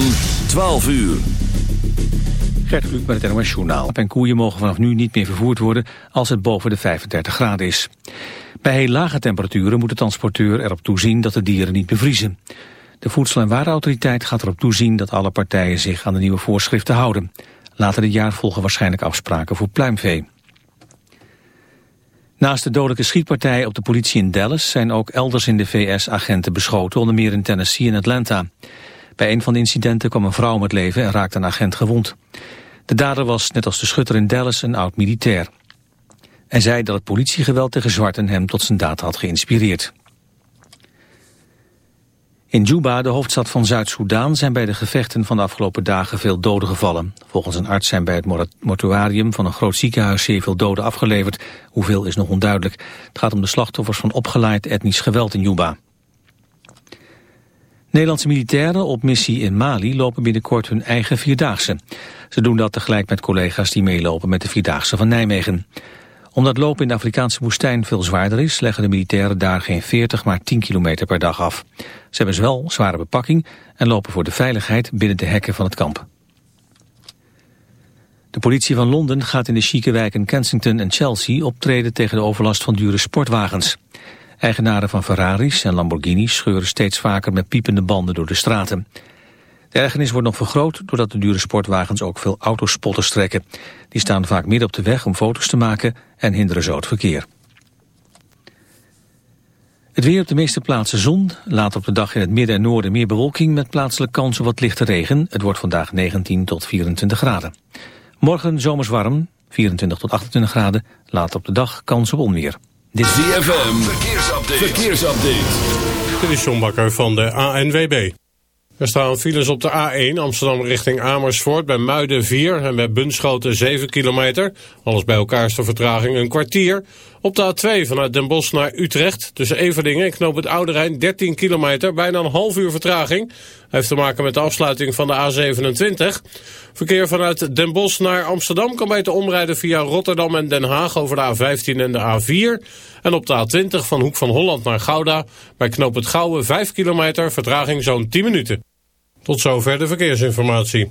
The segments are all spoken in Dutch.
van 12 uur. Gert Kluk met het NOS Journaal. En koeien mogen vanaf nu niet meer vervoerd worden als het boven de 35 graden is. Bij heel lage temperaturen moet de transporteur erop toezien dat de dieren niet bevriezen. De Voedsel- en Warenautoriteit gaat erop toezien dat alle partijen zich aan de nieuwe voorschriften houden. Later dit jaar volgen waarschijnlijk afspraken voor pluimvee. Naast de dodelijke schietpartij op de politie in Dallas zijn ook elders in de VS agenten beschoten, onder meer in Tennessee en Atlanta. Bij een van de incidenten kwam een vrouw om het leven en raakte een agent gewond. De dader was, net als de schutter in Dallas, een oud-militair. En zei dat het politiegeweld tegen zwarten hem tot zijn daad had geïnspireerd. In Juba, de hoofdstad van Zuid-Soedan, zijn bij de gevechten van de afgelopen dagen veel doden gevallen. Volgens een arts zijn bij het mortuarium van een groot ziekenhuis zeer veel doden afgeleverd. Hoeveel is nog onduidelijk. Het gaat om de slachtoffers van opgeleid etnisch geweld in Juba. Nederlandse militairen op missie in Mali lopen binnenkort hun eigen Vierdaagse. Ze doen dat tegelijk met collega's die meelopen met de Vierdaagse van Nijmegen. Omdat lopen in de Afrikaanse woestijn veel zwaarder is... leggen de militairen daar geen 40, maar 10 kilometer per dag af. Ze hebben zowel zware bepakking en lopen voor de veiligheid binnen de hekken van het kamp. De politie van Londen gaat in de chique wijken Kensington en Chelsea optreden tegen de overlast van dure sportwagens. Eigenaren van Ferraris en Lamborghinis scheuren steeds vaker met piepende banden door de straten. De ergernis wordt nog vergroot doordat de dure sportwagens ook veel autospotters trekken. Die staan vaak midden op de weg om foto's te maken en hinderen zo het verkeer. Het weer op de meeste plaatsen zon. Later op de dag in het midden en noorden meer bewolking met plaatselijk kans op wat lichte regen. Het wordt vandaag 19 tot 24 graden. Morgen zomers warm, 24 tot 28 graden. Later op de dag kans op onweer. Dit is ZFM, verkeersupdate. verkeersupdate. Dit is John Bakker van de ANWB. Er staan files op de A1 Amsterdam richting Amersfoort bij Muiden 4 en bij Bunschoten 7 kilometer. Alles bij elkaar is de vertraging een kwartier. Op de A2 vanuit Den Bosch naar Utrecht tussen Everdingen en Knoop het Oude Rijn 13 kilometer, bijna een half uur vertraging. Heeft te maken met de afsluiting van de A27. Verkeer vanuit Den Bosch naar Amsterdam kan beter omrijden via Rotterdam en Den Haag over de A15 en de A4. En op de A20 van Hoek van Holland naar Gouda bij Knoop het Gouwe 5 kilometer, vertraging zo'n 10 minuten. Tot zover de verkeersinformatie.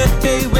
a